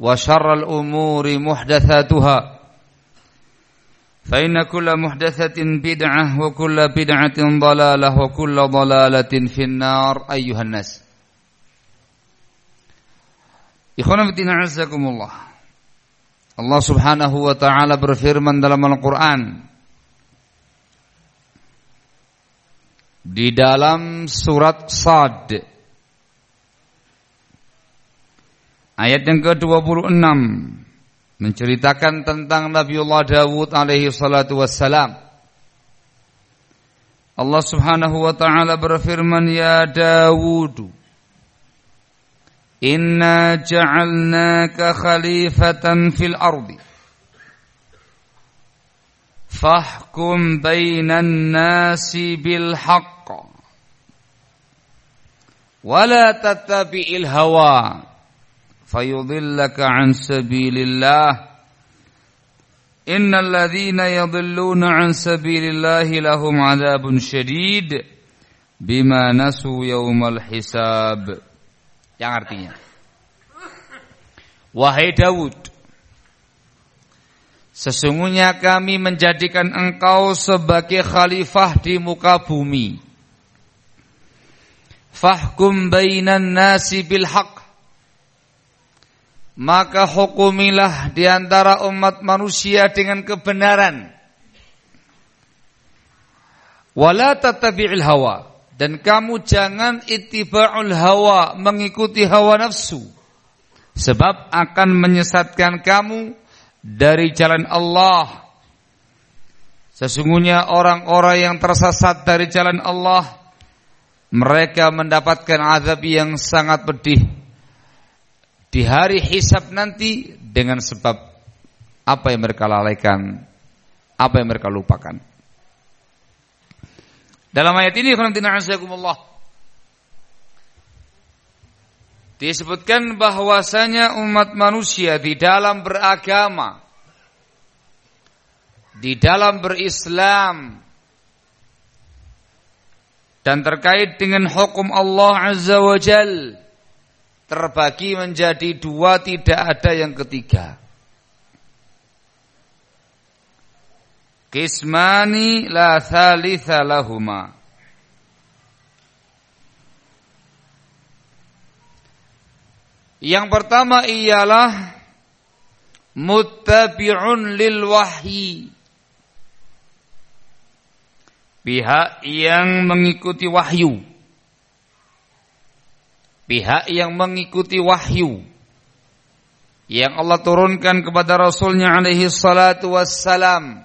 وشر الأمور محدثاتها فإن كل محدثة بدعة وكل بدعة ضلالة وكل ضلالة في النار أيها الناس. إخوانا بدين عزكم الله الله سبحانه وتعالى برفير من دلم القرآن di dalam surat Sad. Ayat yang ke-26. Menceritakan tentang Nabiullah Dawud alaihi salatu wassalam. Allah Subhanahu wa taala berfirman ya Dawud Inna ja'alnaka khalifatan fil ardi. Fahkum bainan nasi bil haqq. Wala tattabi'il hawa fayudillaka an sabilillah Innal ladhina yadhilluna an sabilillahi lahum adzabun bima nasu yaumal hisab. Yang artinya Wahai Dawud Sesungguhnya kami menjadikan engkau sebagai khalifah di muka bumi. Fahkum bainan nasi bil haq maka hukumilah di antara umat manusia dengan kebenaran. Wala tatabi'il hawa dan kamu jangan ittiba'ul hawa mengikuti hawa nafsu sebab akan menyesatkan kamu dari jalan Allah. Sesungguhnya orang-orang yang tersesat dari jalan Allah mereka mendapatkan azab yang sangat pedih di hari hisab nanti dengan sebab apa yang mereka lalaikan, apa yang mereka lupakan. Dalam ayat ini disebutkan bahwasanya umat manusia di dalam beragama, di dalam berislam dan terkait dengan hukum Allah Azza wa Jalla terbagi menjadi dua tidak ada yang ketiga. Kismani la thalitha lahuma. Yang pertama ialah muttabi'un lil wahyi. Pihak yang mengikuti wahyu. Pihak yang mengikuti wahyu yang Allah turunkan kepada Rasulnya alaihi salatu wassalam.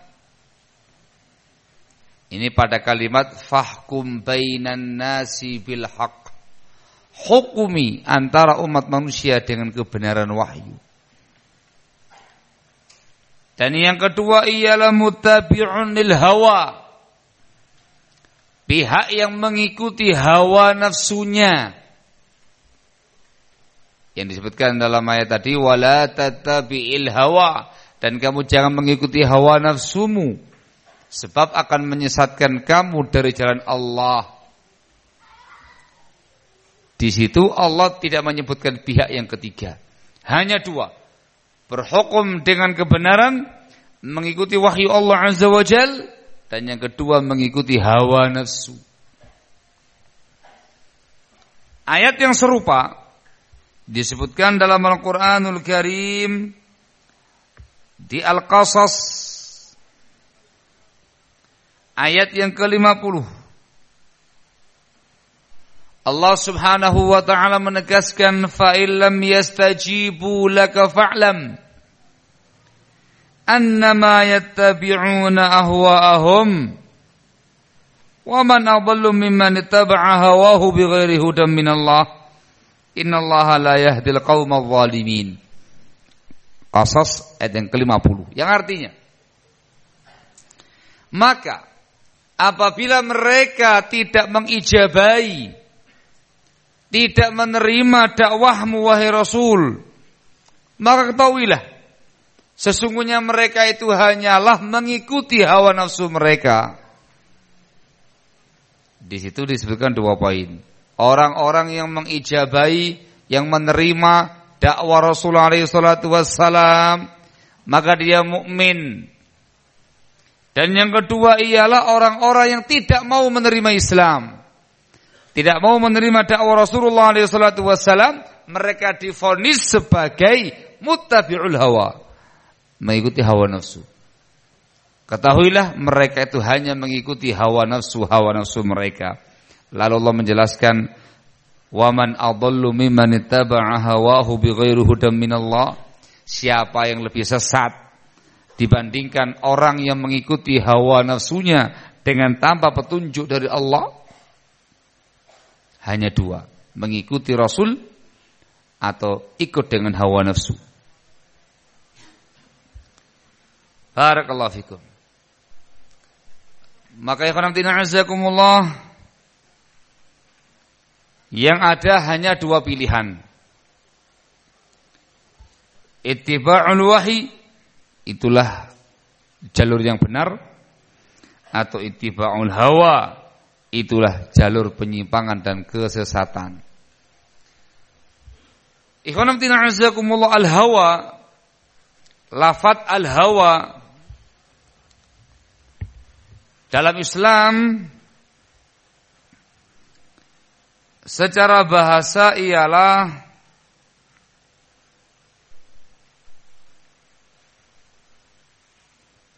Ini pada kalimat fahkum bainan nasi bil haq. Hukumi antara umat manusia dengan kebenaran wahyu. Dan yang kedua ialah mutabi'un lil hawa. Pihak yang mengikuti hawa nafsunya. Yang disebutkan dalam ayat tadi wala tatabi'il hawa dan kamu jangan mengikuti hawa nafsumu sebab akan menyesatkan kamu dari jalan Allah. Di situ Allah tidak menyebutkan pihak yang ketiga. Hanya dua berhukum dengan kebenaran, mengikuti wahyu Allah Azza wa Jal, dan yang kedua mengikuti hawa nafsu. Ayat yang serupa disebutkan dalam Al-Quranul Karim di Al-Qasas ayat yang ke-50. Allah Subhanahu wa taala menegaskan fa illam yastajibu laka fa'lam annama yattabi'una ahwa'ahum wa man adallu mimman ittaba'a hawahu bighairi hudan min Allah innallaha la yahdil qaumal zalimin Qasas ayat yang ke-50 yang artinya maka apabila mereka tidak mengijabai tidak menerima dakwahmu wahai Rasul, maka ketahuilah sesungguhnya mereka itu hanyalah mengikuti hawa nafsu mereka. Di situ disebutkan dua poin. Orang-orang yang mengijabai, yang menerima dakwah Rasulullah SAW, maka dia mukmin. Dan yang kedua ialah orang-orang yang tidak mau menerima Islam tidak mau menerima dakwah Rasulullah SAW, mereka difonis sebagai muttabi'ul hawa, mengikuti hawa nafsu. Ketahuilah mereka itu hanya mengikuti hawa nafsu hawa nafsu mereka. Lalu Allah menjelaskan Waman adallu mimman ittaba'a hawahu bighairi hudam minallah. Siapa yang lebih sesat dibandingkan orang yang mengikuti hawa nafsunya dengan tanpa petunjuk dari Allah? hanya dua, mengikuti Rasul atau ikut dengan hawa nafsu. Barakallahu fikum. Maka ya azakumullah yang ada hanya dua pilihan. Ittiba'ul wahyi itulah jalur yang benar atau ittiba'ul hawa itulah jalur penyimpangan dan kesesatan. Ikhwanam azakumullah al-hawa lafat al-hawa dalam Islam secara bahasa ialah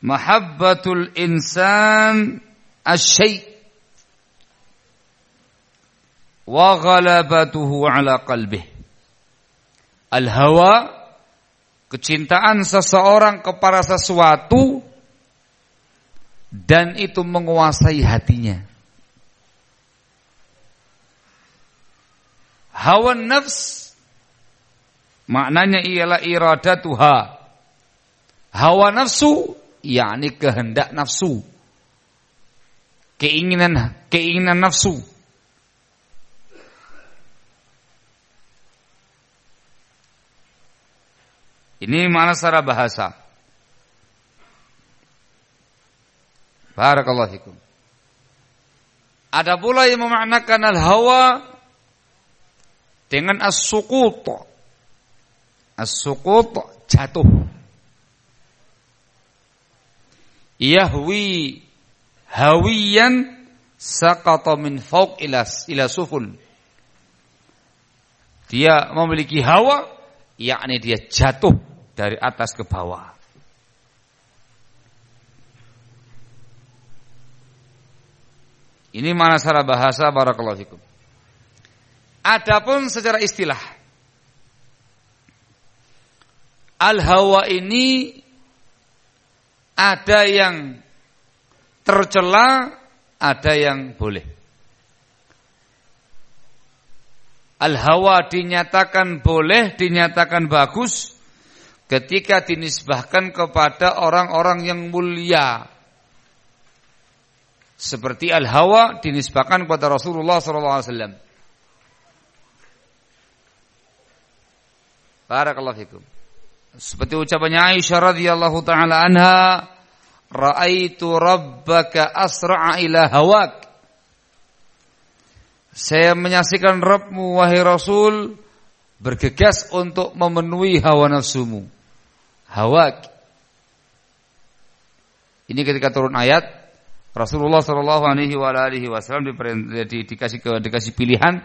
mahabbatul insan asyai' wa ghalabatuhu ala qalbih. Al-hawa kecintaan seseorang kepada sesuatu dan itu menguasai hatinya. Hawa nafs maknanya ialah iradatuha. Hawa nafsu yakni kehendak nafsu. Keinginan keinginan nafsu. Ini mana secara bahasa. Barakallahu fikum. Ada pula yang memaknakan al-hawa dengan as-suqut. As-suqut jatuh. Yahwi hawiyan saqata min fawq ila ila suful. Dia memiliki hawa, yakni dia jatuh dari atas ke bawah. Ini mana secara bahasa barakallahu fikum. Adapun secara istilah Al-hawa ini ada yang tercela, ada yang boleh. Al-hawa dinyatakan boleh, dinyatakan bagus ketika dinisbahkan kepada orang-orang yang mulia. Seperti al-hawa dinisbahkan kepada Rasulullah SAW. Barakallahu fikum. Seperti ucapannya Aisyah radhiyallahu taala anha, "Ra'aitu rabbaka asra'a ila hawak." Saya menyaksikan Rabbmu wahai Rasul bergegas untuk memenuhi hawa nafsumu. Hawak. Ini ketika turun ayat Rasulullah Shallallahu Alaihi Wasallam di, dikasih dikasih pilihan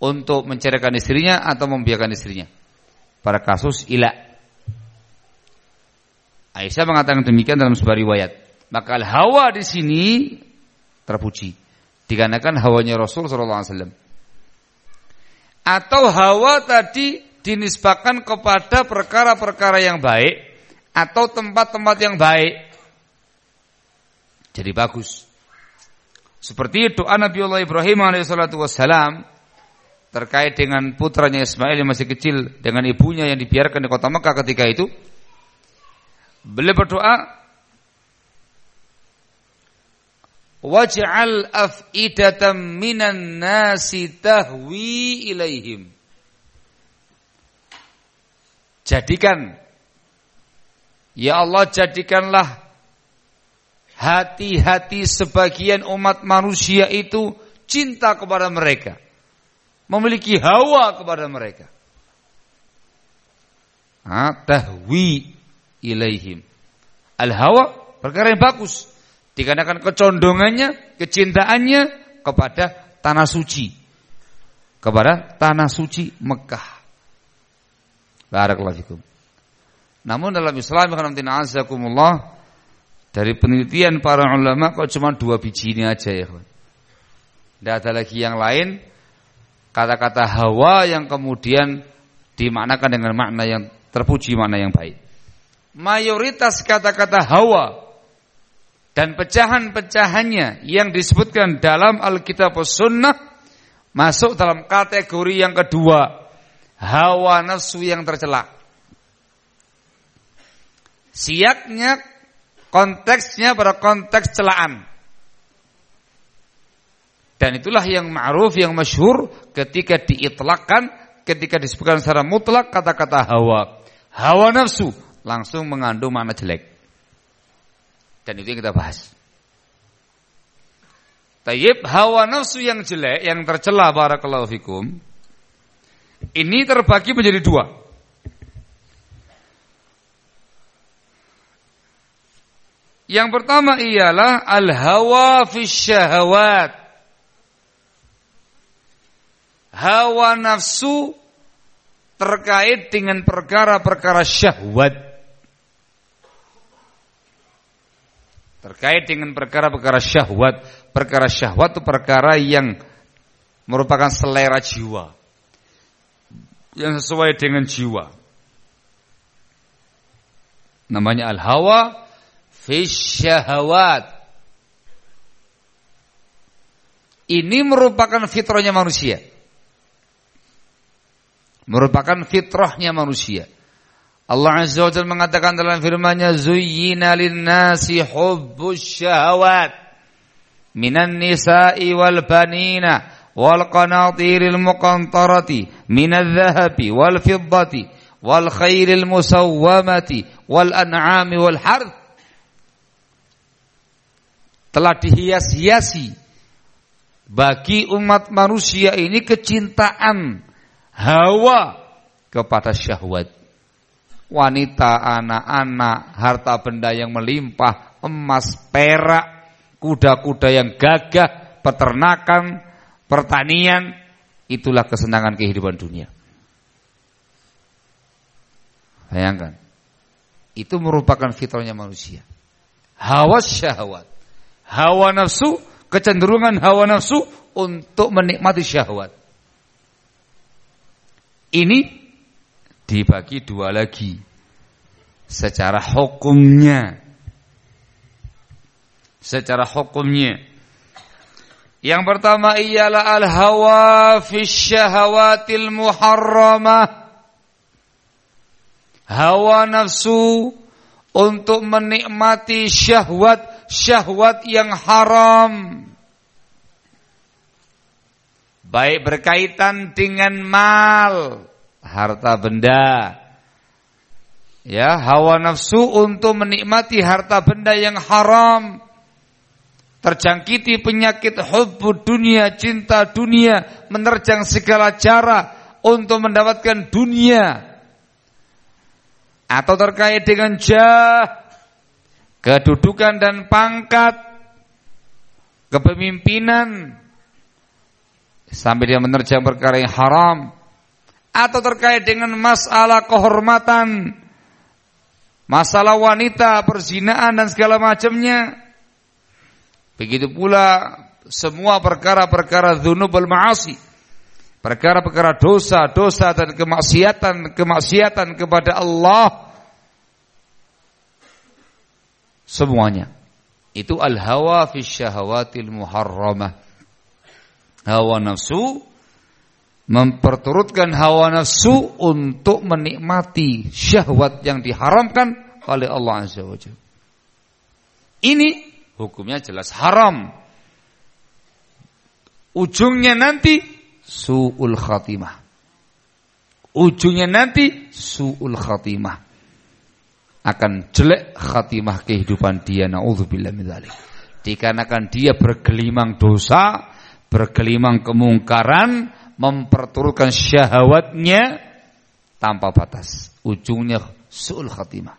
untuk menceraikan istrinya atau membiarkan istrinya. Pada kasus ilah Aisyah mengatakan demikian dalam sebuah riwayat. Maka hawa di sini terpuji. Dikarenakan hawanya Rasul wasallam. Atau hawa tadi dinisbahkan kepada perkara-perkara yang baik atau tempat-tempat yang baik. Jadi bagus. Seperti doa Nabi Allah Ibrahim wassalam terkait dengan putranya Ismail yang masih kecil dengan ibunya yang dibiarkan di kota Mekah ketika itu Beliau berdoa Waj'al af'idatan minan nasi tahwi ilaihim. Jadikan Ya Allah jadikanlah hati-hati sebagian umat manusia itu cinta kepada mereka. Memiliki hawa kepada mereka. Tahwi ilaihim. Al-hawa perkara yang bagus. Dikarenakan kecondongannya, kecintaannya kepada tanah suci. Kepada tanah suci Mekah. Barakallahu. Namun dalam Islam azakumullah dari penelitian para ulama kok cuma dua biji ini aja ya. Tidak ada lagi yang lain kata-kata hawa yang kemudian dimaknakan dengan makna yang terpuji, makna yang baik mayoritas kata-kata hawa dan pecahan-pecahannya yang disebutkan dalam Alkitab Sunnah masuk dalam kategori yang kedua hawa nafsu yang tercela. Siaknya konteksnya pada konteks celaan. Dan itulah yang ma'ruf yang masyhur ketika diitlakkan ketika disebutkan secara mutlak kata-kata hawa. Hawa nafsu langsung mengandung makna jelek. Dan itu yang kita bahas. Tayyib hawa nafsu yang jelek, yang tercela barakallahu fikum. Ini terbagi menjadi dua. Yang pertama ialah al-hawa fi syahawat. Hawa nafsu terkait dengan perkara-perkara syahwat. terkait dengan perkara-perkara syahwat. Perkara syahwat itu perkara yang merupakan selera jiwa. Yang sesuai dengan jiwa. Namanya al-hawa fi syahwat. Ini merupakan fitrahnya manusia. Merupakan fitrahnya manusia. Allah Azza wa Jalla mengatakan dalam firman-Nya zuyyina lin-nasi hubbus syahawat minan nisa'i wal banina wal qanatiril muqantarati minadh dhahabi wal fiddati wal khairil musawwamati wal an'ami wal harth telah dihias-hiasi bagi umat manusia ini kecintaan hawa kepada syahwat wanita, anak-anak, harta benda yang melimpah, emas, perak, kuda-kuda yang gagah, peternakan, pertanian, itulah kesenangan kehidupan dunia. Bayangkan. Itu merupakan fitrahnya manusia. Hawa syahwat. Hawa nafsu, kecenderungan hawa nafsu untuk menikmati syahwat. Ini dibagi dua lagi. Secara hukumnya. Secara hukumnya. Yang pertama ialah al-hawa fi syahawatil muharramah. Hawa nafsu untuk menikmati syahwat-syahwat yang haram. Baik berkaitan dengan mal, harta benda. Ya, hawa nafsu untuk menikmati harta benda yang haram terjangkiti penyakit hubbu dunia, cinta dunia, menerjang segala cara untuk mendapatkan dunia. Atau terkait dengan jah, kedudukan dan pangkat, kepemimpinan, sampai dia menerjang perkara yang haram. Atau terkait dengan masalah kehormatan, masalah wanita, perzinaan dan segala macamnya Begitu pula semua perkara-perkara dzunubul ma'asi. Perkara-perkara dosa, dosa dan kemaksiatan, kemaksiatan kepada Allah. Semuanya. Itu al-hawa fi syahawatil muharramah. Hawa nafsu memperturutkan hawa nafsu untuk menikmati syahwat yang diharamkan oleh Allah Azza wa Jalla. Ini hukumnya jelas haram. Ujungnya nanti su'ul khatimah. Ujungnya nanti su'ul khatimah. Akan jelek khatimah kehidupan dia naudzubillah. Dikarenakan dia bergelimang dosa, bergelimang kemungkaran, memperturutkan syahwatnya tanpa batas. Ujungnya su'ul khatimah.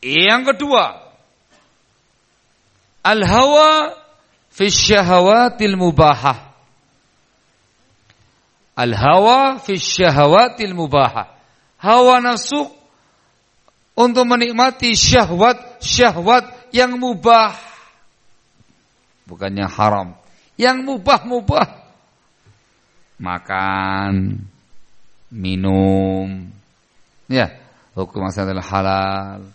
Yang kedua, al-hawa fi syahawatil mubahah. Al-hawa fi syahawatil mubahah. Hawa nafsu untuk menikmati syahwat-syahwat yang mubah. Bukan yang haram. Yang mubah-mubah. Makan, minum. Ya, hukum asal halal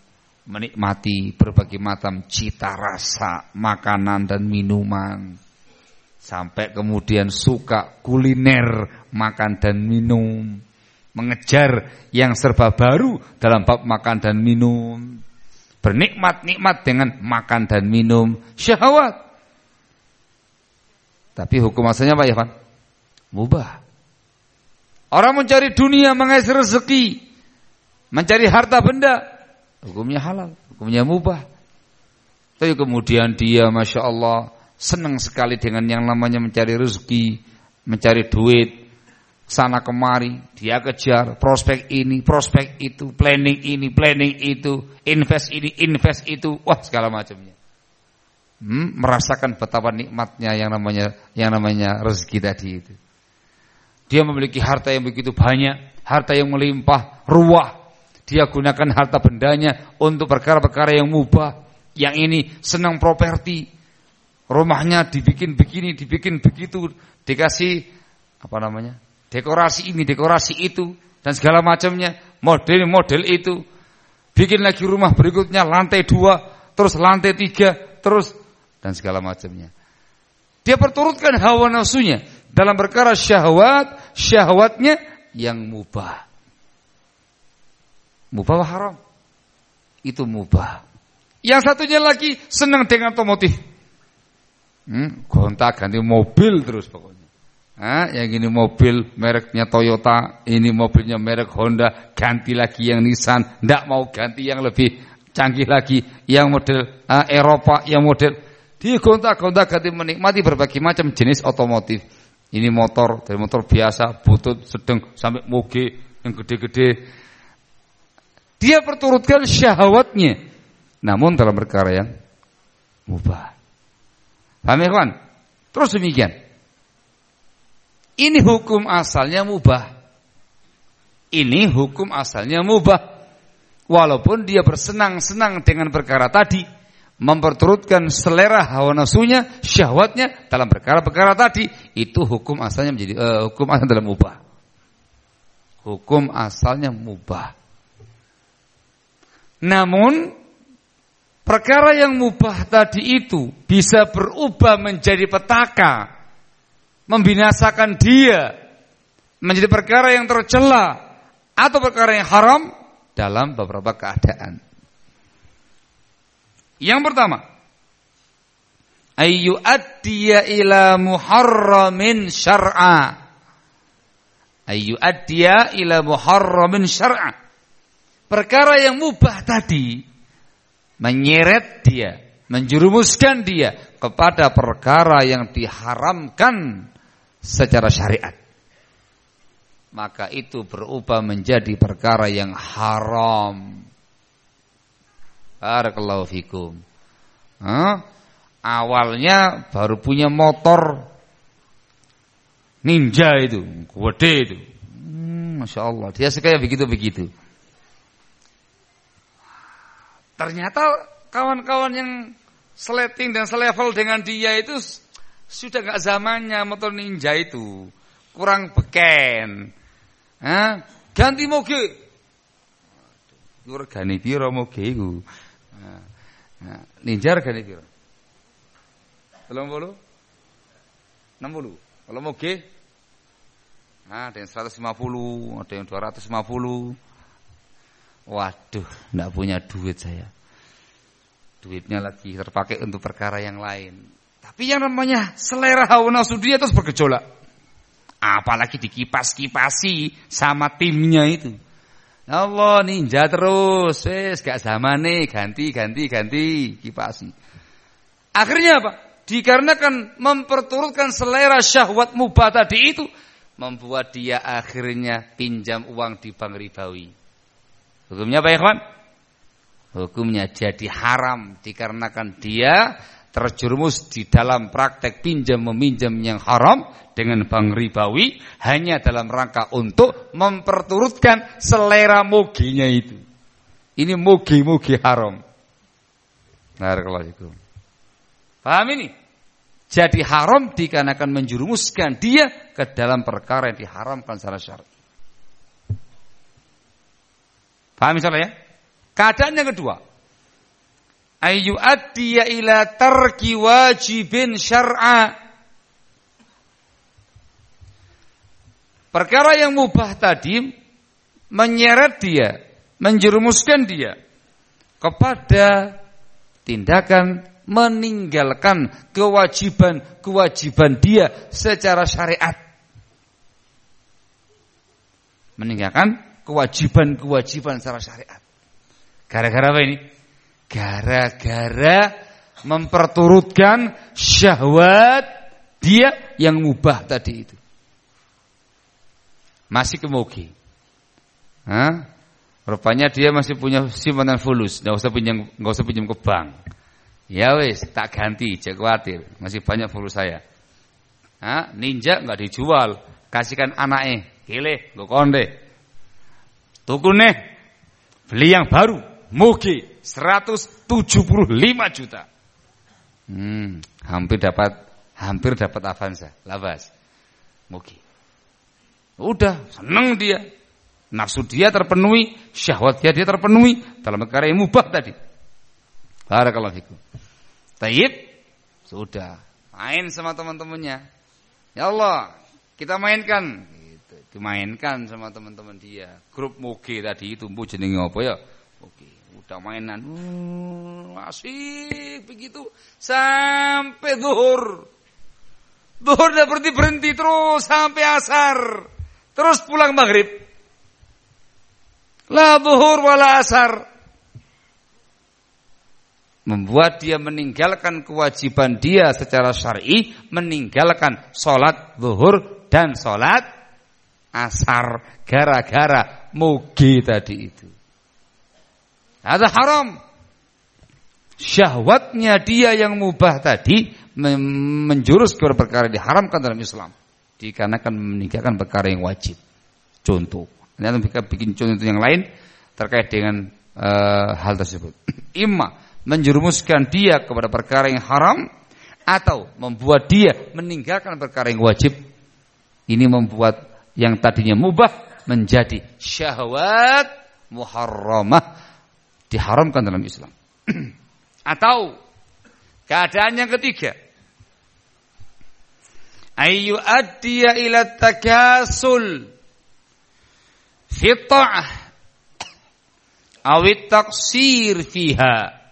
menikmati berbagai macam cita rasa makanan dan minuman sampai kemudian suka kuliner makan dan minum mengejar yang serba baru dalam bab makan dan minum bernikmat-nikmat dengan makan dan minum syahwat tapi hukum asalnya apa ya Pak? mubah orang mencari dunia mengais rezeki mencari harta benda hukumnya halal, hukumnya mubah. Tapi kemudian dia Masya Allah senang sekali dengan yang namanya mencari rezeki, mencari duit, sana kemari, dia kejar prospek ini, prospek itu, planning ini, planning itu, invest ini, invest itu, wah segala macamnya. Hmm, merasakan betapa nikmatnya yang namanya yang namanya rezeki tadi itu. Dia memiliki harta yang begitu banyak, harta yang melimpah, ruah, dia gunakan harta bendanya untuk perkara-perkara yang mubah. Yang ini senang properti. Rumahnya dibikin begini, dibikin begitu, dikasih apa namanya? Dekorasi ini, dekorasi itu dan segala macamnya, model-model itu. Bikin lagi rumah berikutnya lantai dua, terus lantai tiga, terus dan segala macamnya. Dia perturutkan hawa nafsunya dalam perkara syahwat, syahwatnya yang mubah. Mubah haram? Itu mubah. Yang satunya lagi senang dengan otomotif. Hmm, gonta ganti mobil terus pokoknya. Nah, yang ini mobil mereknya Toyota, ini mobilnya merek Honda, ganti lagi yang Nissan, ndak mau ganti yang lebih canggih lagi, yang model uh, Eropa, yang model dia gonta-gonta ganti menikmati berbagai macam jenis otomotif. Ini motor, dari motor biasa, butut, sedang, sampai moge yang gede-gede. Dia perturutkan syahwatnya. Namun dalam perkara yang mubah. Paham ya Terus demikian. Ini hukum asalnya mubah. Ini hukum asalnya mubah. Walaupun dia bersenang-senang dengan perkara tadi, memperturutkan selera hawa nafsunya, syahwatnya dalam perkara-perkara tadi, itu hukum asalnya menjadi uh, hukum asal dalam mubah. Hukum asalnya mubah. Namun perkara yang mubah tadi itu bisa berubah menjadi petaka, membinasakan dia, menjadi perkara yang tercela atau perkara yang haram dalam beberapa keadaan. Yang pertama, ayu addiya ila muharramin syar'a. Ayu addiya ila muharramin syar'a. Perkara yang mubah tadi menyeret dia, menjerumuskan dia kepada perkara yang diharamkan secara syariat maka itu berubah menjadi perkara yang haram. Barakallahu fikum. Hah? Awalnya baru punya motor ninja itu, gede itu. Hmm, Masya Allah, dia sekaya begitu-begitu. Ternyata kawan-kawan yang seleting dan selevel dengan dia itu sudah gak zamannya motor ninja itu. Kurang beken. Hah? Ganti moge. Iku regane moge iku? Nah, ninjar regane pira? 30? 60. Kalau moge Nah, ada yang 150, ada yang 250. Waduh, enggak punya duit saya. Duitnya lagi terpakai untuk perkara yang lain. Tapi yang namanya selera hawa nafsu dia terus bergejolak. Apalagi dikipas-kipasi sama timnya itu. Allah ninja terus, wes gak nih ganti ganti ganti kipasi. Akhirnya apa? Dikarenakan memperturutkan selera syahwat mubah tadi itu membuat dia akhirnya pinjam uang di bank ribawi. Hukumnya apa ya kawan? Hukumnya jadi haram dikarenakan dia terjerumus di dalam praktek pinjam meminjam yang haram dengan bank ribawi hanya dalam rangka untuk memperturutkan selera moginya itu. Ini mogi-mogi haram. Barakallahu Paham ini? Jadi haram dikarenakan menjurumuskan dia ke dalam perkara yang diharamkan secara syar'i. Paham misalnya ya? Keadaan yang kedua. Ayu addiya ila tarki wajibin syar'a Perkara yang mubah tadi menyeret dia, menjerumuskan dia kepada tindakan meninggalkan kewajiban-kewajiban dia secara syariat. Meninggalkan kewajiban-kewajiban secara syariat. Gara-gara apa ini? Gara-gara memperturutkan syahwat dia yang mubah tadi itu masih kemogi. Hah? Rupanya dia masih punya simpanan fulus, nggak usah pinjam, nggak usah pinjam ke bank. Ya wes, tak ganti, jangan khawatir, masih banyak fulus saya. Hah? Ninja nggak dijual, kasihkan anaknya, kile, gue konde. Tuku nih, beli yang baru, mogi 175 juta. Hmm, hampir dapat, hampir dapat Avanza, labas, mogi. Udah, senang dia. Nafsu dia terpenuhi, syahwat dia, terpenuhi dalam perkara yang mubah tadi. Barakallahu fikum. Taib, sudah. Main sama teman-temannya. Ya Allah, kita mainkan. Gitu. Dimainkan sama teman-teman dia. Grup moge tadi itu, jenenge apa ya? Oke, udah mainan. Uh, asik begitu sampai zuhur. Zuhur udah berhenti berhenti terus sampai asar. Terus pulang maghrib. La buhur wala asar. Membuat dia meninggalkan kewajiban dia secara syar'i, meninggalkan sholat zuhur dan sholat asar gara-gara mugi tadi itu. Ada haram. Syahwatnya dia yang mubah tadi menjurus kepada perkara diharamkan dalam Islam dikarenakan meninggalkan perkara yang wajib. Contoh, Nanti kita bikin contoh yang lain terkait dengan uh, hal tersebut. Imma menjerumuskan dia kepada perkara yang haram atau membuat dia meninggalkan perkara yang wajib. Ini membuat yang tadinya mubah menjadi syahwat muharramah diharamkan dalam Islam. atau keadaan yang ketiga. Ayu addiya ila takasul fi ta'ah awit taksir fiha.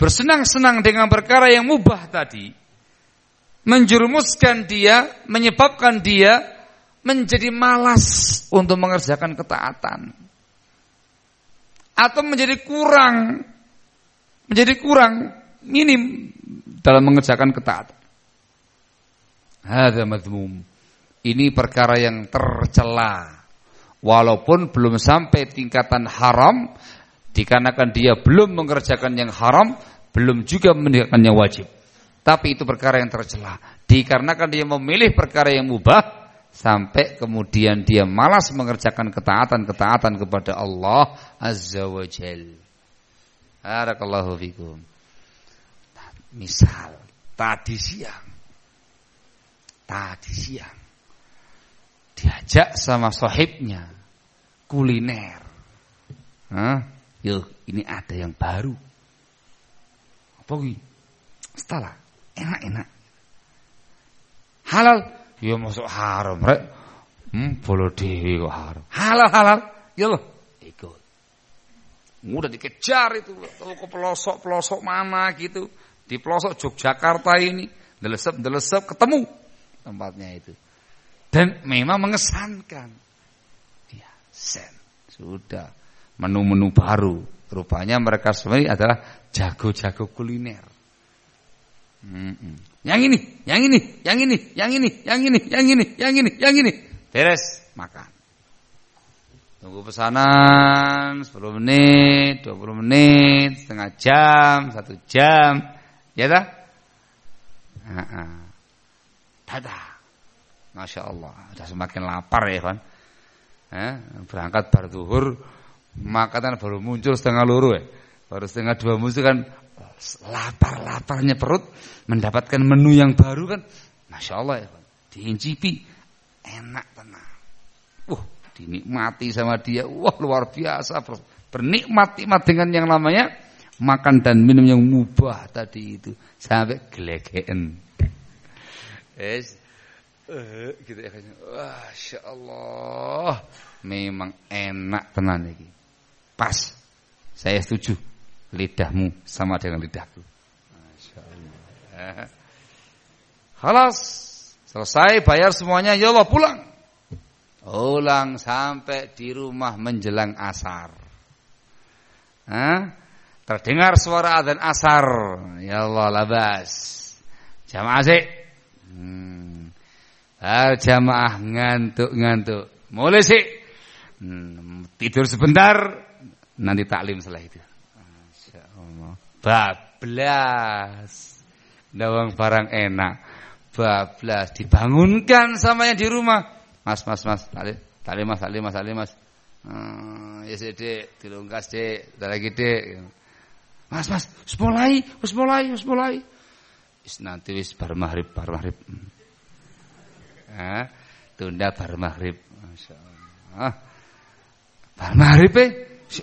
Bersenang-senang dengan perkara yang mubah tadi menjerumuskan dia menyebabkan dia menjadi malas untuk mengerjakan ketaatan atau menjadi kurang menjadi kurang minim dalam mengerjakan ketaatan madmum. Ini perkara yang tercela. Walaupun belum sampai tingkatan haram, dikarenakan dia belum mengerjakan yang haram, belum juga meninggalkan yang wajib. Tapi itu perkara yang tercela. Dikarenakan dia memilih perkara yang mubah, sampai kemudian dia malas mengerjakan ketaatan-ketaatan kepada Allah Azza wa Jal. Barakallahu fikum. Misal, tadi siang tadi siang diajak sama sohibnya kuliner. Hah? Yuk, ini ada yang baru. Apa ini? Setelah enak-enak. Halal, ya masuk haram, rek. Hmm, bolo dewi kok haram. Halal halal, ya loh, ikut. Udah dikejar itu, ke pelosok pelosok mana gitu, di pelosok Yogyakarta ini, delesep delesep ketemu tempatnya itu. Dan memang mengesankan. Ya, sen. Sudah. Menu-menu baru. Rupanya mereka semua adalah jago-jago kuliner. Hmm, Yang ini, yang ini, yang ini, yang ini, yang ini, yang ini, yang ini, yang ini. Beres, makan. Tunggu pesanan 10 menit, 20 menit, setengah jam, satu jam. Ya tak? Dadah. Masya Allah. Sudah semakin lapar ya kan. Eh, berangkat bar zuhur, makanan baru muncul setengah luru ya. Baru setengah dua muncul kan lapar-laparnya perut mendapatkan menu yang baru kan. Masya Allah ya kan. Diincipi enak tenang. Wah, dinikmati sama dia. Wah, luar biasa. Bernikmat-nikmat dengan yang namanya makan dan minum yang mubah tadi itu sampai gelegeen. Es eh gitu ya kayaknya. Masya Allah. Memang enak tenan ini. Pas. Saya setuju. Lidahmu sama dengan lidahku. Halas. Selesai bayar semuanya. Ya Allah pulang. Pulang sampai di rumah menjelang asar. Hah? Terdengar suara adzan asar. Ya Allah labas. Jamaah sih. Hmm. Ah, jamaah ngantuk-ngantuk. Mulai sih. Hmm, tidur sebentar, nanti taklim setelah itu. Bablas. Dawang barang enak. Bablas. Dibangunkan sama yang di rumah. Mas, mas, mas. Taklim, taklim mas, taklim mas, taklim mas. Hmm, ya sih dek, dilungkas dek, lagi dek. Mas, mas, harus mulai, harus mulai, harus mulai. Is nanti wis bar maghrib, bar maghrib. Ah, tunda bar maghrib. Masyaallah. Bar maghrib e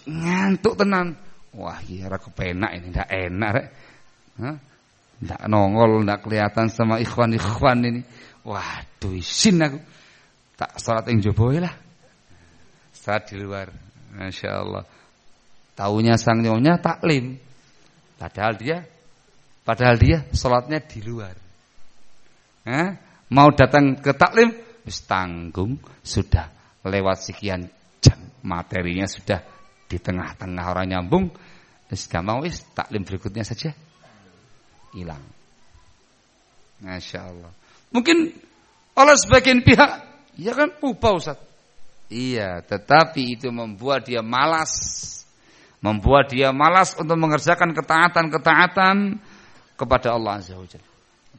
ngantuk tenan. Wah, iya ora kepenak ini ndak enak rek. Ndak nongol, ndak kelihatan sama ikhwan-ikhwan ini. Waduh, isin aku. Tak salat yang jowo lah. Salat di luar. Masya Allah. Taunya sang nyonya taklim. Padahal dia Padahal dia sholatnya di luar. Eh? Mau datang ke taklim, wis tanggung sudah lewat sekian jam materinya sudah di tengah-tengah orang nyambung, wis gampang wis taklim berikutnya saja hilang. Masya Allah. Mungkin oleh sebagian pihak, ya kan pupa Ustaz. Iya, tetapi itu membuat dia malas. Membuat dia malas untuk mengerjakan ketaatan-ketaatan kepada Allah Azza wa Jalla.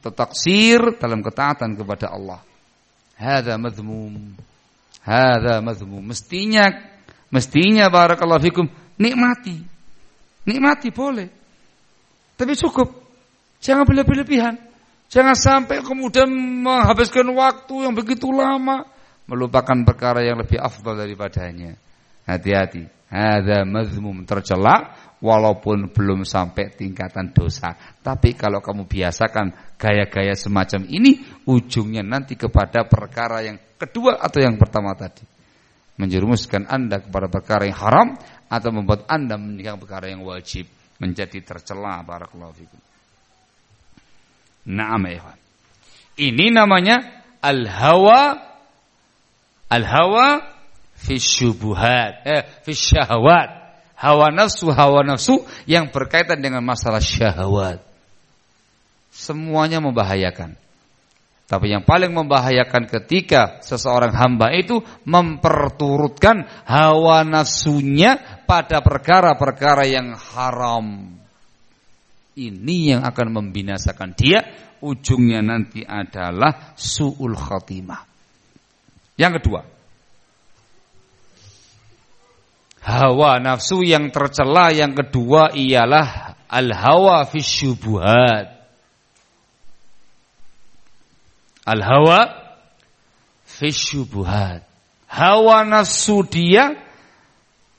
Atau taksir dalam ketaatan kepada Allah. Hada madhmum. Hadza mazmum. Mestinya mestinya barakallahu fikum nikmati. Nikmati boleh. Tapi cukup. Jangan berlebihan. Jangan sampai kemudian menghabiskan waktu yang begitu lama melupakan perkara yang lebih afdal daripadanya. Hati-hati. Ada mazmum tercela walaupun belum sampai tingkatan dosa. Tapi kalau kamu biasakan gaya-gaya semacam ini, ujungnya nanti kepada perkara yang kedua atau yang pertama tadi. Menjerumuskan Anda kepada perkara yang haram atau membuat Anda meninggalkan perkara yang wajib menjadi tercela barakallahu fikum. Naam ya Ini namanya al-hawa al-hawa fi syubuhat, eh, fi syahwat. Hawa nafsu, hawa nafsu yang berkaitan dengan masalah syahwat. Semuanya membahayakan. Tapi yang paling membahayakan ketika seseorang hamba itu memperturutkan hawa nafsunya pada perkara-perkara yang haram. Ini yang akan membinasakan dia, ujungnya nanti adalah su'ul khatimah. Yang kedua, hawa nafsu yang tercela yang kedua ialah al hawa fi syubuhat al hawa fi syubuhat. Hawa nafsu dia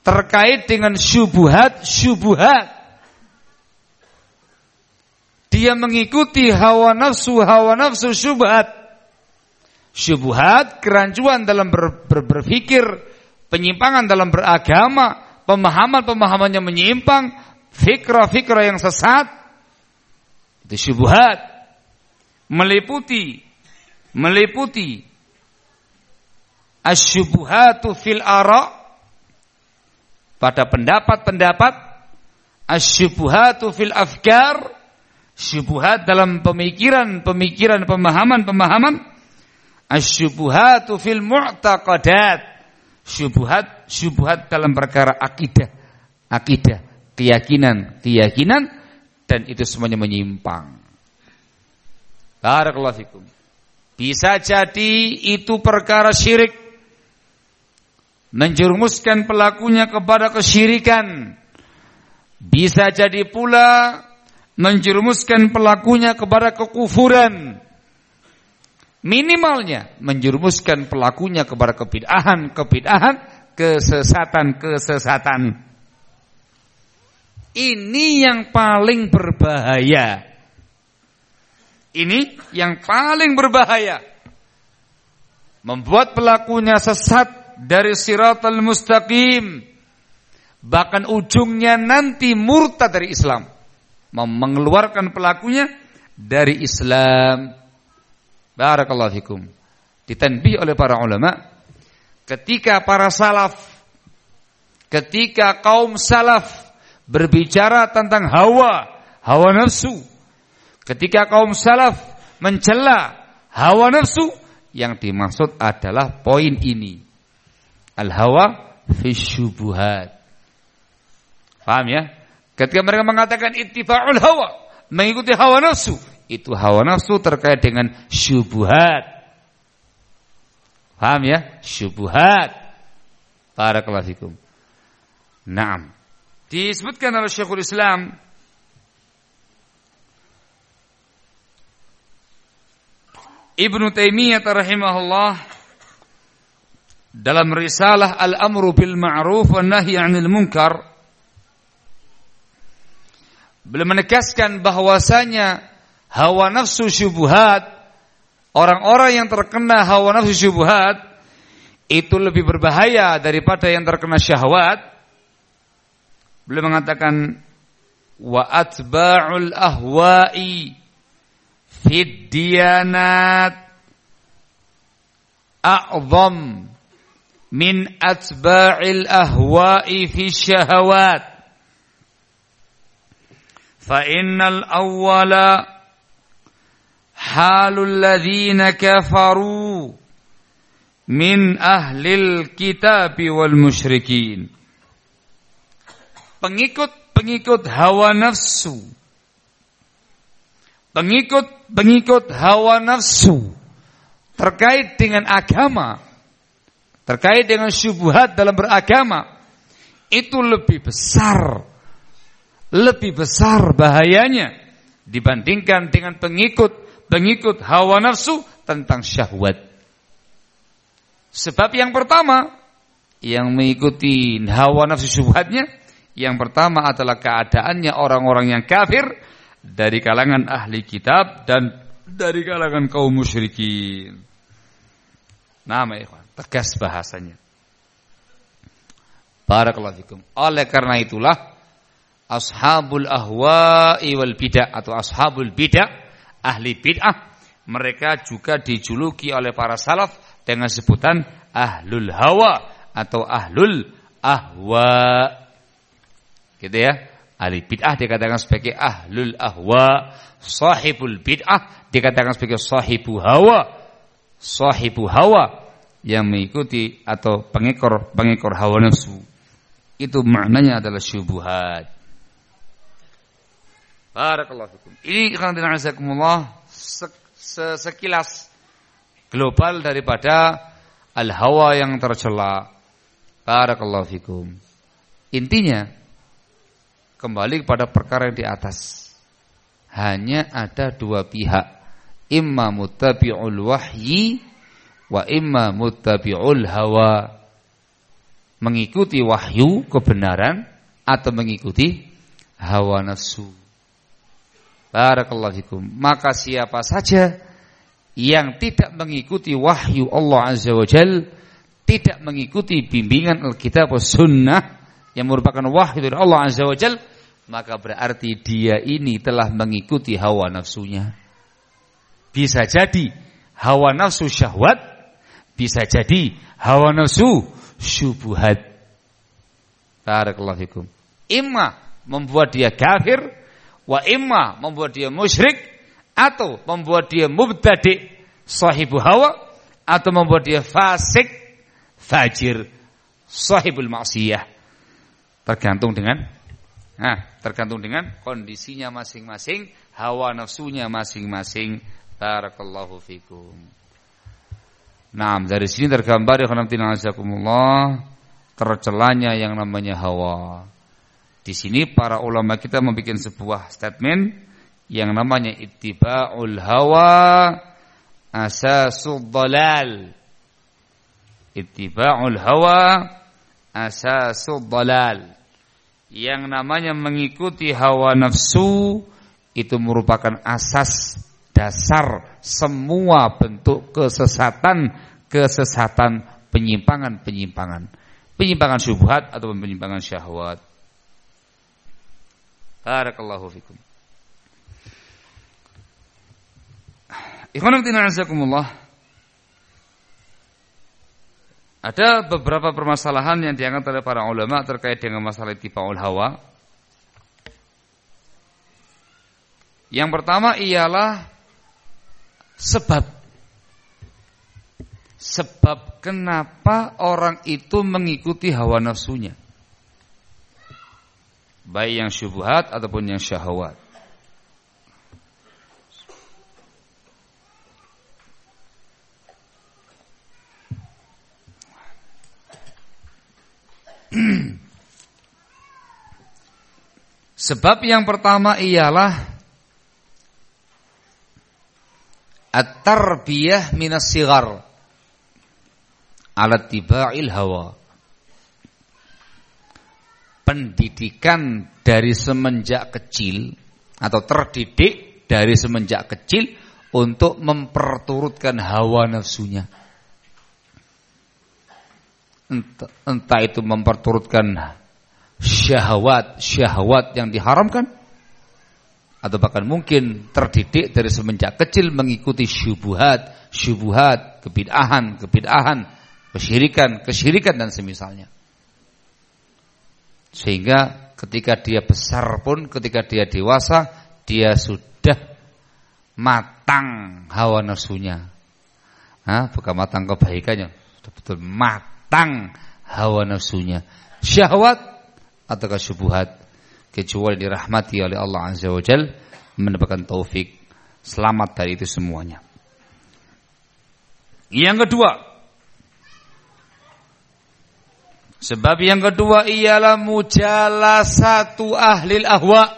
terkait dengan syubuhat syubuhat. Dia mengikuti hawa nafsu hawa nafsu syubhat syubhat kerancuan dalam ber, ber, berpikir penyimpangan dalam beragama, pemahaman-pemahamannya menyimpang, fikrah-fikrah yang sesat, itu syubhat, meliputi, meliputi asyubuhatu fil ara pada pendapat-pendapat asyubuhatu fil afkar syubuhat dalam pemikiran-pemikiran pemahaman-pemahaman asyubuhatu fil mu'taqadat syubhat syubhat dalam perkara akidah akidah keyakinan keyakinan dan itu semuanya menyimpang. Barakallahu fikum bisa jadi itu perkara syirik menjerumuskan pelakunya kepada kesyirikan bisa jadi pula menjerumuskan pelakunya kepada kekufuran minimalnya menjerumuskan pelakunya kepada kebid'ahan, kebid'ahan, kesesatan, kesesatan. Ini yang paling berbahaya. Ini yang paling berbahaya. Membuat pelakunya sesat dari siratal mustaqim. Bahkan ujungnya nanti murtad dari Islam. Mengeluarkan pelakunya dari Islam Barakallahu fikum. Ditanbih oleh para ulama ketika para salaf ketika kaum salaf berbicara tentang hawa, hawa nafsu. Ketika kaum salaf mencela hawa nafsu, yang dimaksud adalah poin ini. Al-hawa fi syubuhat. Paham ya? Ketika mereka mengatakan ittiba'ul hawa, mengikuti hawa nafsu, itu hawa nafsu terkait dengan syubhat. Paham ya? Syubhat. Barakallahu fikum. Naam. Disebutkan oleh Syekhul Islam Ibnu Taimiyah rahimahullah dalam risalah Al-Amru bil Ma'ruf wa Nahy 'anil Munkar beliau menegaskan bahwasanya hawa nafsu syubhat, orang-orang yang terkena hawa nafsu syubhat itu lebih berbahaya daripada yang terkena syahwat. Beliau mengatakan wa atba'ul ahwa'i fid diyanat a'zam min atba'il ahwa'i fi syahawat fa innal awwala halul ladzina kafaru min ahlil kitab wal musyrikin pengikut-pengikut hawa nafsu pengikut-pengikut hawa nafsu. Terkait dengan agama. Terkait dengan syubhat dalam beragama. Itu lebih besar. Lebih besar bahayanya dibandingkan dengan pengikut pengikut hawa nafsu tentang syahwat. Sebab yang pertama yang mengikuti hawa nafsu syubhatnya yang pertama adalah keadaannya orang-orang yang kafir dari kalangan ahli kitab dan dari kalangan kaum musyrikin. Nama ikhwan, tegas bahasanya. Barakallahu fikum. Oleh karena itulah ashabul ahwa'i wal bid'ah atau ashabul bid'ah, ahli bid'ah, mereka juga dijuluki oleh para salaf dengan sebutan ahlul hawa atau ahlul ahwa. Gitu ya. Ahli bid'ah dikatakan sebagai ahlul ahwa, sahibul bid'ah dikatakan sebagai sahibu hawa. Sahibu hawa yang mengikuti atau pengekor pengekor hawa nafsu. Itu maknanya adalah syubhat. Barakallahu fikum. Ini kan azakumullah sekilas global daripada al-hawa yang tercela. Barakallahu fikum. Intinya kembali kepada perkara yang di atas. Hanya ada dua pihak. Imma muttabi'ul wahyi wa imma muttabi'ul hawa. Mengikuti wahyu kebenaran atau mengikuti hawa nafsu. Barakallahu fikum. Maka siapa saja yang tidak mengikuti wahyu Allah Azza wa Jal, tidak mengikuti bimbingan Alkitab atau Sunnah yang merupakan wahyu dari Allah Azza wa Jal, maka berarti dia ini telah mengikuti hawa nafsunya. Bisa jadi hawa nafsu syahwat, bisa jadi hawa nafsu syubuhat. Barakallahu fikum. Imma membuat dia kafir wa imma membuat dia musyrik atau membuat dia mubtadi sahibu hawa atau membuat dia fasik fajir sahibul maksiyah tergantung dengan nah tergantung dengan kondisinya masing-masing hawa nafsunya masing-masing barakallahu fikum Nah, dari sini tergambar ya tercelanya yang namanya hawa. Di sini para ulama kita membuat sebuah statement yang namanya ittiba'ul hawa asasul dalal. Ittiba'ul hawa asasul dalal. Yang namanya mengikuti hawa nafsu itu merupakan asas dasar semua bentuk kesesatan, kesesatan, penyimpangan-penyimpangan. Penyimpangan syubhat atau penyimpangan syahwat. Barakallahu fikum. Ikhwan azakumullah. Ada beberapa permasalahan yang diangkat oleh para ulama terkait dengan masalah tipaul hawa. Yang pertama ialah sebab sebab kenapa orang itu mengikuti hawa nafsunya baik yang syubhat ataupun yang syahwat. Sebab yang pertama ialah at-tarbiyah minas sigar ala tiba'il hawa pendidikan dari semenjak kecil atau terdidik dari semenjak kecil untuk memperturutkan hawa nafsunya. Entah, entah itu memperturutkan syahwat-syahwat yang diharamkan atau bahkan mungkin terdidik dari semenjak kecil mengikuti syubuhat, syubuhat, kebid'ahan, kebid'ahan, kesyirikan, kesyirikan dan semisalnya. Sehingga ketika dia besar pun, ketika dia dewasa, dia sudah matang hawa nafsunya. Hah, bukan matang kebaikannya, betul-betul matang hawa nafsunya. Syahwat atau syubhat kecuali dirahmati oleh Allah Azza wa Jal mendapatkan taufik selamat dari itu semuanya. Yang kedua, Sebab yang kedua ialah satu ahli ahwa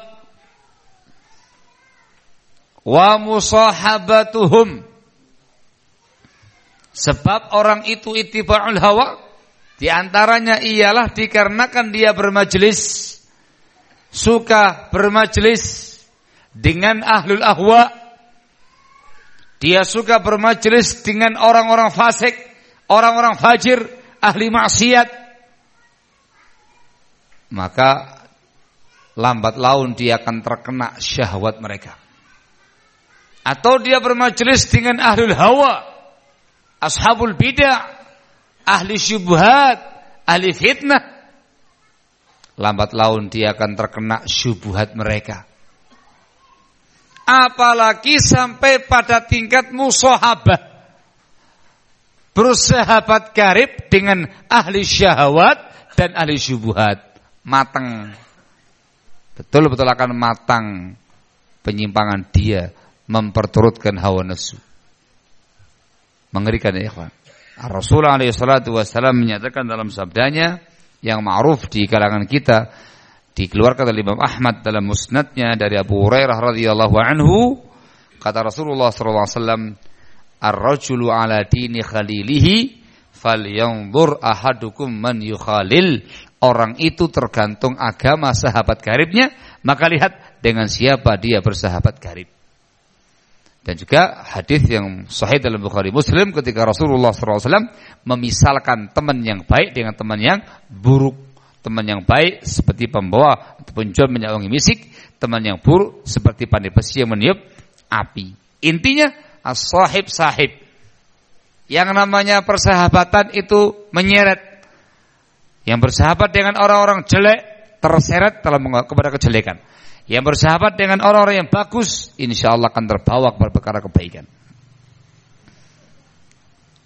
wa musahabatuhum. Sebab orang itu ittiba'ul hawa di antaranya ialah dikarenakan dia bermajlis suka bermajlis dengan ahlul ahwa. Dia suka bermajlis dengan orang-orang fasik, orang-orang fajir, ahli maksiat. Maka lambat laun dia akan terkena syahwat mereka. Atau dia bermajelis dengan ahlul hawa, ashabul bidah, ahli syubhat, ahli fitnah. Lambat laun dia akan terkena syubhat mereka. Apalagi sampai pada tingkat musahabah. Bersahabat karib dengan ahli syahwat dan ahli syubhat matang. Betul-betul akan matang penyimpangan dia memperturutkan hawa nafsu. Mengerikan ya ikhwan. Rasulullah SAW menyatakan dalam sabdanya yang ma'ruf di kalangan kita dikeluarkan oleh Imam Ahmad dalam musnadnya dari Abu Hurairah radhiyallahu anhu kata Rasulullah SAW ar-rajulu ala dini khalilihi falyanzur ahadukum man yukhalil orang itu tergantung agama sahabat karibnya, maka lihat dengan siapa dia bersahabat karib. Dan juga hadis yang sahih dalam Bukhari Muslim ketika Rasulullah SAW memisalkan teman yang baik dengan teman yang buruk. Teman yang baik seperti pembawa ataupun jual minyak wangi misik, teman yang buruk seperti pandai besi yang meniup api. Intinya as-sahib sahib. Yang namanya persahabatan itu menyeret yang bersahabat dengan orang-orang jelek terseret dalam kepada kejelekan. Yang bersahabat dengan orang-orang yang bagus, insya Allah akan terbawa kepada perkara kebaikan.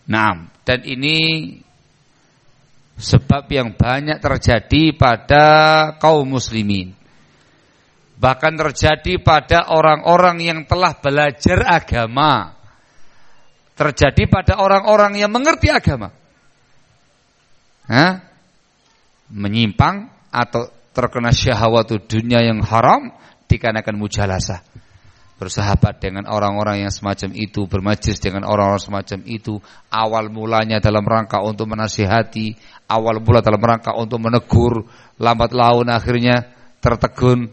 Nah, dan ini sebab yang banyak terjadi pada kaum muslimin. Bahkan terjadi pada orang-orang yang telah belajar agama. Terjadi pada orang-orang yang mengerti agama. Hah? menyimpang atau terkena syahwat dunia yang haram dikarenakan mujalasah bersahabat dengan orang-orang yang semacam itu, bermajlis dengan orang-orang semacam itu, awal mulanya dalam rangka untuk menasihati, awal mula dalam rangka untuk menegur, lambat laun akhirnya tertegun,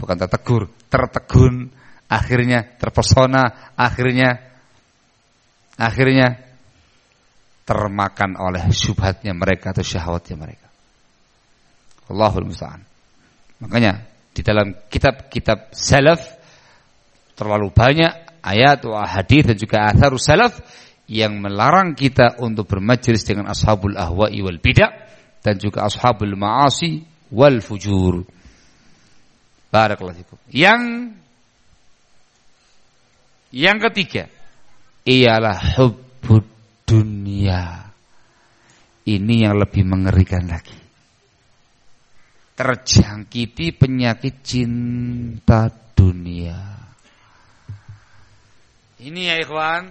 bukan tertegur, tertegun, akhirnya terpesona, akhirnya akhirnya termakan oleh syubhatnya mereka atau syahwatnya mereka. Allahul musta'an. Makanya di dalam kitab-kitab salaf terlalu banyak ayat wa hadis dan juga athar salaf yang melarang kita untuk bermajlis dengan ashabul ahwa'i wal bidah dan juga ashabul ma'asi wal fujur. Barakallahu. Yang yang ketiga ialah hubbud dunia. Ini yang lebih mengerikan lagi. Terjangkiti penyakit cinta dunia. Ini ya ikhwan,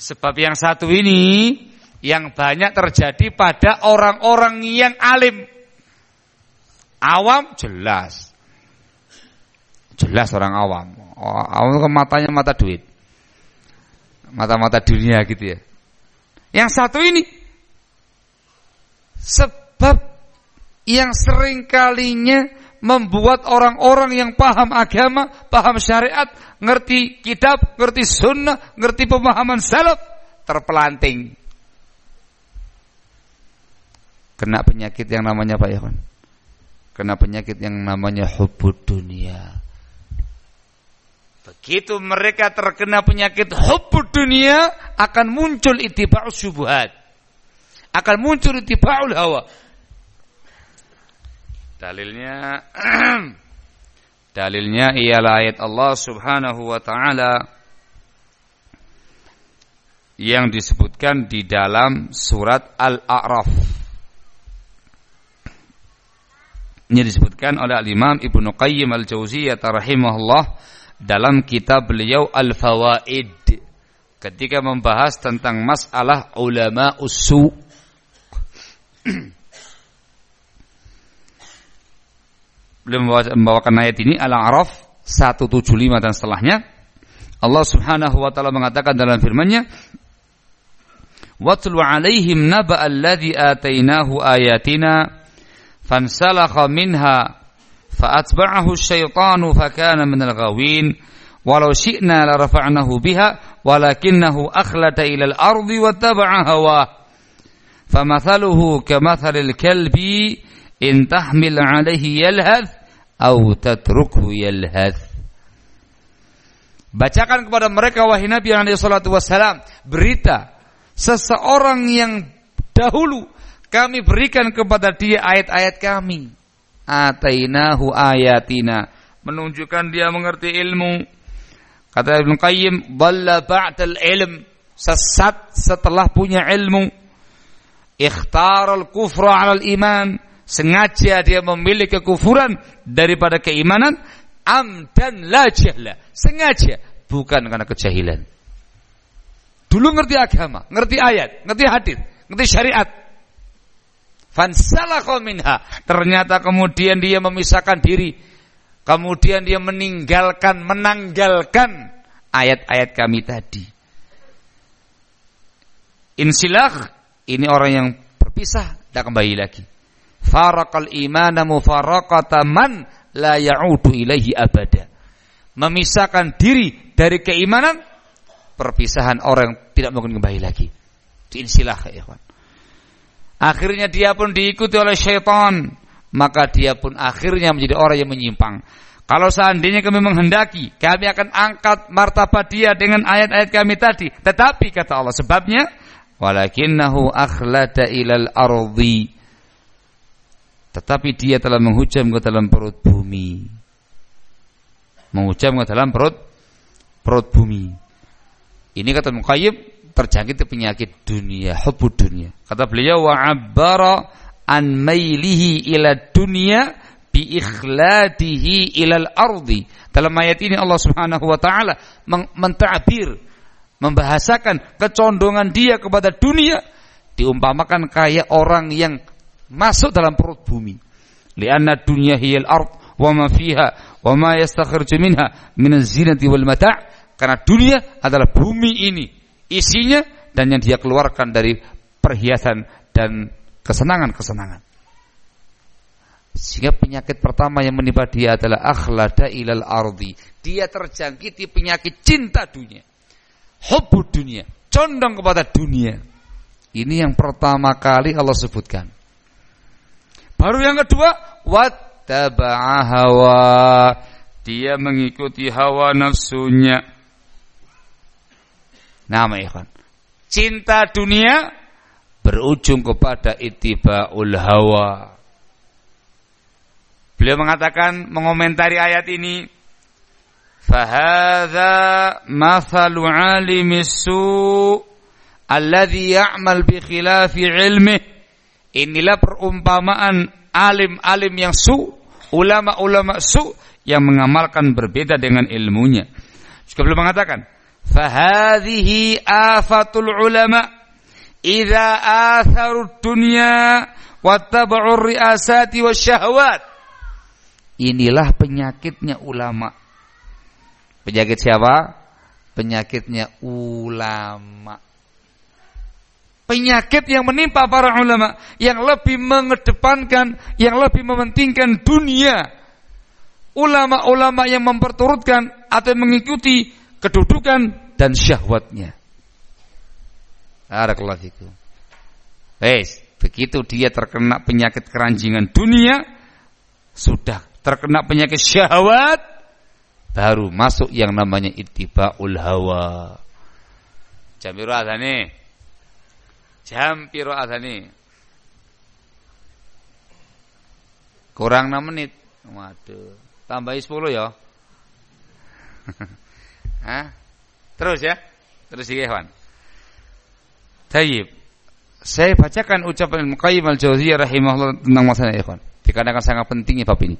sebab yang satu ini yang banyak terjadi pada orang-orang yang alim. Awam jelas. Jelas orang awam. Awam ke matanya mata duit. Mata-mata dunia gitu ya. Yang satu ini sebab yang sering kalinya membuat orang-orang yang paham agama, paham syariat, ngerti kitab, ngerti sunnah, ngerti pemahaman salaf, terpelanting. Kena penyakit yang namanya Pak Ikhwan. Kena penyakit yang namanya hubud dunia. Begitu mereka terkena penyakit hubbud dunia akan muncul itiba'us syubhat. Akan muncul itiba'ul hawa. Dalilnya dalilnya ialah ayat Allah Subhanahu wa taala yang disebutkan di dalam surat Al-A'raf. Ini disebutkan oleh Al-Imam Ibnu Qayyim Al-Jauziyah rahimahullah dalam kitab beliau Al-Fawaid ketika membahas tentang masalah ulama usu beliau membawakan ayat ini Al-A'raf 175 dan setelahnya. Allah Subhanahu wa taala mengatakan dalam firman-Nya, "Watlu 'alaihim naba alladhi atainahu ayatina fansalakha minha asyaitanu fakana minal ghawin." Walau syi'na la rafa'nahu biha walakinnahu akhlada ila al-ardi wattaba'a hawa. Famathaluhu kamathalil kalbi in tahmil alaihi yalhath au tatrukhu yalhath Bacakan kepada mereka wahai Nabi alaihi salatu wassalam berita seseorang yang dahulu kami berikan kepada dia ayat-ayat kami. Atainahu ayatina menunjukkan dia mengerti ilmu. Kata Ibn Qayyim, "Dhalla ba'dal ilm." Sesat setelah punya ilmu. Ikhtar al-kufra 'ala al-iman sengaja dia memilih kekufuran daripada keimanan amdan la jahla. Sengaja bukan karena kejahilan. Dulu ngerti agama ngerti ayat ngerti hadis ngerti syariat. Fansalakha minha. Ternyata kemudian dia memisahkan diri. Kemudian dia meninggalkan menanggalkan ayat-ayat kami tadi. Insilah ini orang yang berpisah tidak kembali lagi Farakal imana mufaraqata man la ya'udu ilaihi abada. Memisahkan diri dari keimanan perpisahan orang yang tidak mungkin kembali lagi. Insilah ya ikhwan. Akhirnya dia pun diikuti oleh syaitan, maka dia pun akhirnya menjadi orang yang menyimpang. Kalau seandainya kami menghendaki, kami akan angkat martabat dia dengan ayat-ayat kami tadi. Tetapi kata Allah sebabnya, walakinnahu akhlada ilal ardi tetapi dia telah menghujam ke dalam perut bumi. Menghujam ke dalam perut perut bumi. Ini kata Muqayyib terjangkit penyakit dunia, hubud dunia. Kata beliau wa abbara an mailihi ila dunia bi ikhladihi ilal ardi. Dalam ayat ini Allah Subhanahu wa taala mentabir membahasakan kecondongan dia kepada dunia diumpamakan kayak orang yang masuk dalam perut bumi. Lianna dunya hiyal ard wa ma fiha wa ma yastakhriju minha min az-zinati wal mata' karena dunia adalah bumi ini isinya dan yang dia keluarkan dari perhiasan dan kesenangan-kesenangan. Sehingga penyakit pertama yang menimpa dia adalah akhlada ilal ardi. Dia terjangkiti penyakit cinta dunia. Hubbu dunia. Condong kepada dunia. Ini yang pertama kali Allah sebutkan. Baru yang kedua, wattaba'a hawa. Dia mengikuti hawa nafsunya. Nama ikhwan. Cinta dunia berujung kepada itiba'ul hawa. Beliau mengatakan mengomentari ayat ini mathalu alimis su' alladhi ya'mal bi khilafi ilmih Inilah perumpamaan alim-alim yang su, ulama-ulama su yang mengamalkan berbeda dengan ilmunya. Juga belum mengatakan, "Fahadhihi afatul ulama idza atharu dunya wattaba'u riasati wasyahwat." Inilah penyakitnya ulama. Penyakit siapa? Penyakitnya ulama penyakit yang menimpa para ulama yang lebih mengedepankan, yang lebih mementingkan dunia. Ulama-ulama yang memperturutkan atau mengikuti kedudukan dan syahwatnya. Barakallahu fikum. Wes, begitu dia terkena penyakit keranjingan dunia, sudah terkena penyakit syahwat, baru masuk yang namanya ittibaul hawa. Jamiru adane Jam piro adane? Kurang 6 menit. Waduh. Tambahi 10 ya. Hah? Terus ya? Terus ya, Ikhwan. Tayyib. Saya bacakan ucapan Al-Muqayyim Al-Jauziyah rahimahullah tentang masalah ikhwan. Dikarenakan sangat pentingnya bab ini.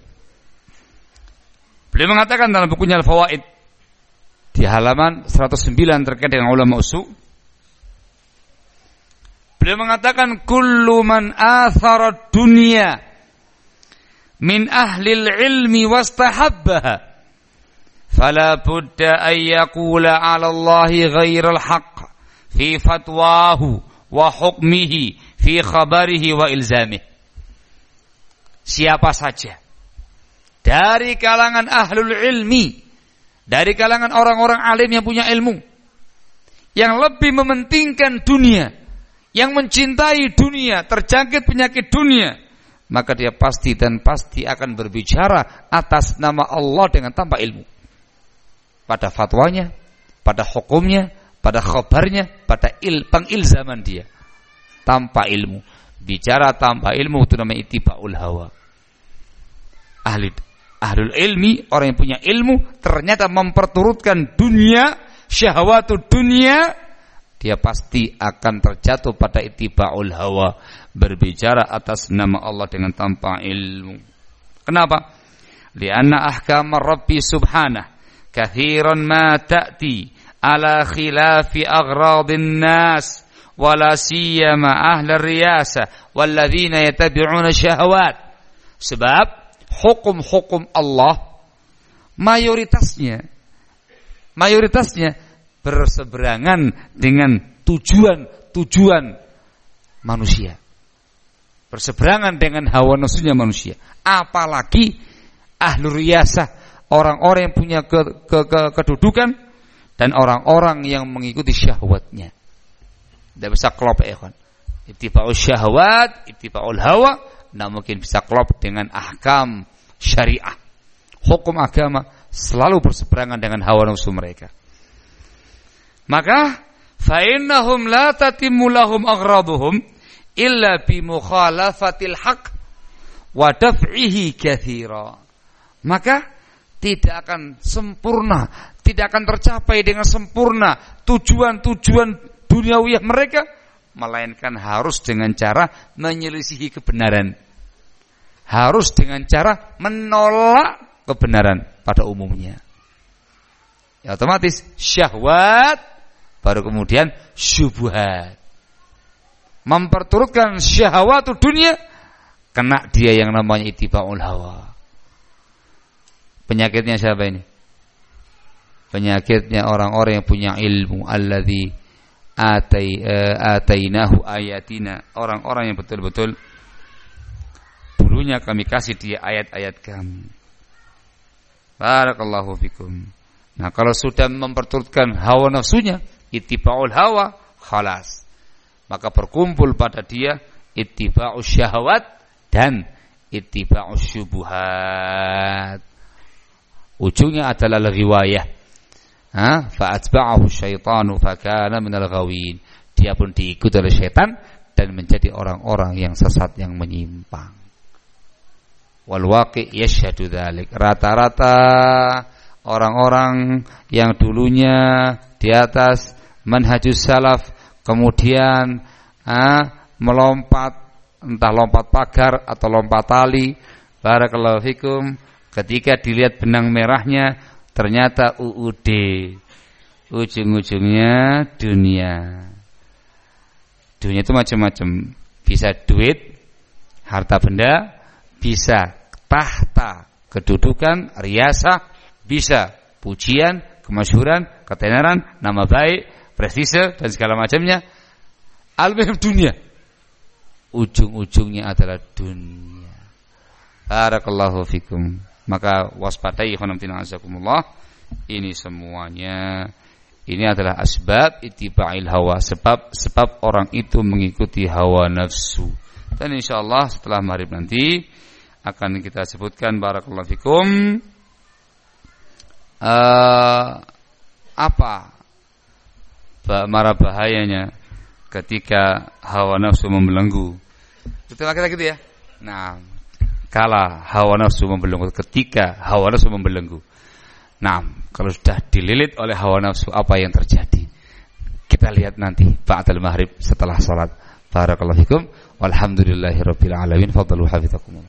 Beliau mengatakan dalam bukunya Al-Fawaid di halaman 109 terkait dengan ulama usul Beliau mengatakan kullu man athara dunya min ahli ilmi wastahabbaha fala budda an yaqula 'ala Allah ghairal haqq fi fatwahu wa hukmihi fi khabarihi wa ilzamih siapa saja dari kalangan ahlul ilmi dari kalangan orang-orang alim yang punya ilmu yang lebih mementingkan dunia yang mencintai dunia terjangkit penyakit dunia maka dia pasti dan pasti akan berbicara atas nama Allah dengan tanpa ilmu. Pada fatwanya, pada hukumnya, pada khabarnya, pada il, pengilzaman dia. Tanpa ilmu. Bicara tanpa ilmu itu namanya itiba'ul hawa. Ahli ahlul ilmi, orang yang punya ilmu ternyata memperturutkan dunia, syahwatu dunia dia pasti akan terjatuh pada itiba'ul hawa berbicara atas nama Allah dengan tanpa ilmu. Kenapa? Lianna ahkam rabbi subhanah kathiran ma ta'ti ala khilafi aghradin nas wala siyama ahli riyasa walladzina yatabi'una syahawat sebab hukum-hukum Allah mayoritasnya mayoritasnya berseberangan dengan tujuan-tujuan manusia. Berseberangan dengan hawa nafsunya manusia. Apalagi ahlu riyasah, orang-orang yang punya ke, ke, ke, kedudukan dan orang-orang yang mengikuti syahwatnya. Tidak bisa klop ya kan. Ittiba'ul syahwat, ittiba'ul hawa, tidak mungkin bisa klop dengan ahkam syariah. Hukum agama selalu berseberangan dengan hawa nafsu mereka. Maka fa innahum la tatimmu lahum illa bi mukhalafatil haq wa daf'ihi katsira. Maka tidak akan sempurna, tidak akan tercapai dengan sempurna tujuan-tujuan duniawi mereka melainkan harus dengan cara menyelisihi kebenaran. Harus dengan cara menolak kebenaran pada umumnya. Ya, otomatis syahwat baru kemudian syubhat. Memperturutkan syahwat dunia kena dia yang namanya itiba'ul hawa. Penyakitnya siapa ini? Penyakitnya orang-orang yang punya ilmu alladzi atai uh, atainahu ayatina. Orang-orang yang betul-betul dulunya kami kasih dia ayat-ayat kami. Barakallahu fikum. Nah, kalau sudah memperturutkan hawa nafsunya, ittiba'ul hawa khalas. Maka berkumpul pada dia ittiba'us syahwat dan ittiba'us syubuhat. Ujungnya adalah riwayah. Ha? Fa'atba'ahu syaitanu fakana minal ghawin. Dia pun diikut oleh syaitan dan menjadi orang-orang yang sesat yang menyimpang. Wal waqi yashhadu rata-rata orang-orang yang dulunya di atas manhajus salaf kemudian ah, melompat entah lompat pagar atau lompat tali barakallahu fikum ketika dilihat benang merahnya ternyata UUD ujung-ujungnya dunia. Dunia itu macam-macam. Bisa duit harta benda bisa tahta kedudukan riasa bisa pujian kemasyhuran ketenaran nama baik prestise dan segala macamnya. Al-muhim dunia. Ujung-ujungnya adalah dunia. Barakallahu fikum. Maka waspadai khonamtina azakumullah. Ini semuanya ini adalah asbab itiba'il hawa sebab sebab orang itu mengikuti hawa nafsu. Dan insyaallah setelah maghrib nanti akan kita sebutkan barakallahu fikum uh, apa marah bahayanya ketika hawa nafsu membelenggu. Betul kita gitu ya? Nah, kala hawa nafsu membelenggu, ketika hawa nafsu membelenggu. Nah, kalau sudah dililit oleh hawa nafsu, apa yang terjadi? Kita lihat nanti ba'dal maghrib setelah salat. Barakallahu fikum. Walhamdulillahirabbil alamin. Fadlu hafizakumullah.